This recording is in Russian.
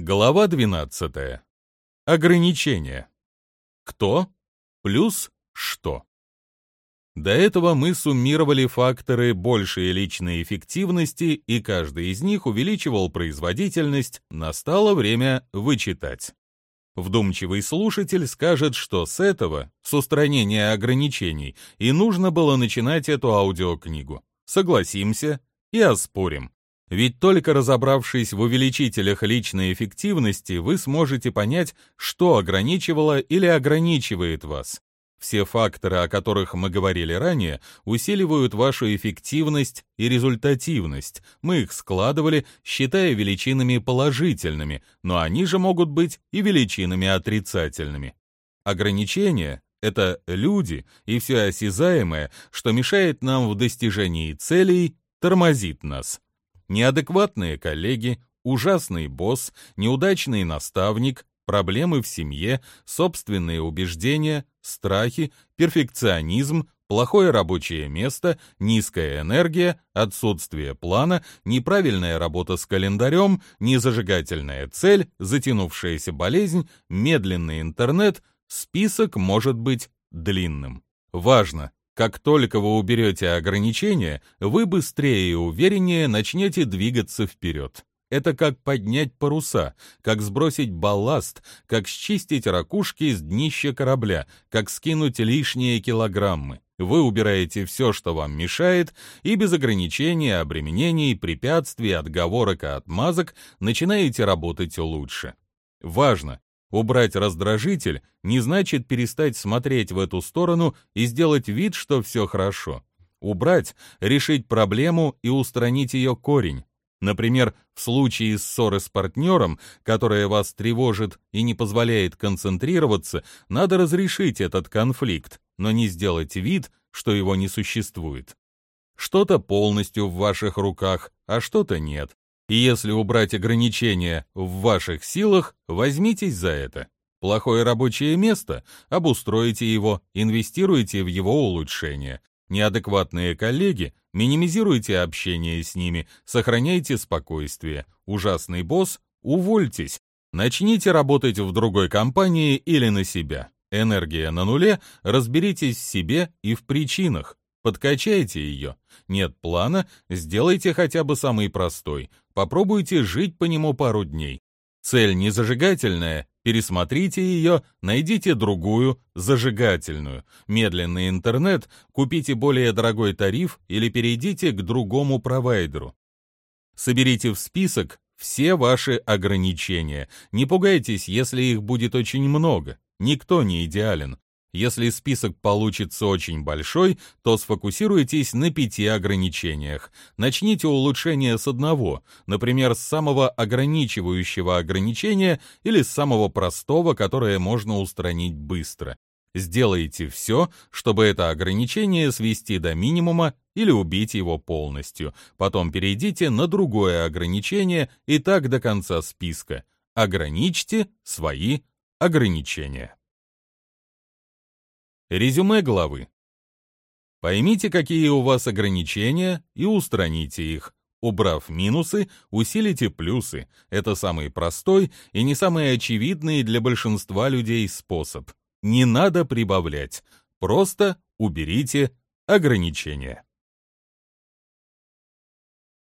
Глава 12. Ограничения. Кто плюс что? До этого мы суммировали факторы большей личной эффективности, и каждый из них увеличивал производительность, настало время вычитать. Вдумчивый слушатель скажет, что с этого, с устранения ограничений, и нужно было начинать эту аудиокнигу. Согласимся и оспорим. Ведь только разобравшись в увеличителях личной эффективности, вы сможете понять, что ограничивало или ограничивает вас. Все факторы, о которых мы говорили ранее, усиливают вашу эффективность и результативность. Мы их складывали, считая величинами положительными, но они же могут быть и величинами отрицательными. Ограничения — это люди и все осязаемое, что мешает нам в достижении целей, тормозит нас неадекватные коллеги, ужасный босс, неудачный наставник, проблемы в семье, собственные убеждения, страхи, перфекционизм, плохое рабочее место, низкая энергия, отсутствие плана, неправильная работа с календарем, незажигательная цель, затянувшаяся болезнь, медленный интернет, список может быть длинным. Важно, как только вы уберете ограничения, вы быстрее и увереннее начнете двигаться вперед. Это как поднять паруса, как сбросить балласт, как счистить ракушки с днища корабля, как скинуть лишние килограммы. Вы убираете все, что вам мешает, и без ограничений, обременений, препятствий, отговорок и отмазок начинаете работать лучше. Важно, Убрать раздражитель не значит перестать смотреть в эту сторону и сделать вид, что все хорошо. Убрать — решить проблему и устранить ее корень. Например, в случае ссоры с партнером, которая вас тревожит и не позволяет концентрироваться, надо разрешить этот конфликт, но не сделать вид, что его не существует. Что-то полностью в ваших руках, а что-то нет. И если убрать ограничения в ваших силах, возьмитесь за это. Плохое рабочее место, обустройте его, инвестируйте в его улучшение. Неадекватные коллеги, минимизируйте общение с ними, сохраняйте спокойствие. Ужасный босс, увольтесь. Начните работать в другой компании или на себя. Энергия на нуле, разберитесь в себе и в причинах. Подкачайте ее. Нет плана, сделайте хотя бы самый простой. Попробуйте жить по нему пару дней. Цель не зажигательная, пересмотрите ее, найдите другую, зажигательную. Медленный интернет, купите более дорогой тариф или перейдите к другому провайдеру. Соберите в список все ваши ограничения. Не пугайтесь, если их будет очень много. Никто не идеален. Если список получится очень большой, то сфокусируйтесь на пяти ограничениях. Начните улучшение с одного, например, с самого ограничивающего ограничения или с самого простого, которое можно устранить быстро. Сделайте все, чтобы это ограничение свести до минимума или убить его полностью. Потом перейдите на другое ограничение и так до конца списка. Ограничьте свои ограничения. Резюме главы. Поймите, какие у вас ограничения, и устраните их. Убрав минусы, усилите плюсы. Это самый простой и не самый очевидный для большинства людей способ. Не надо прибавлять. Просто уберите ограничения.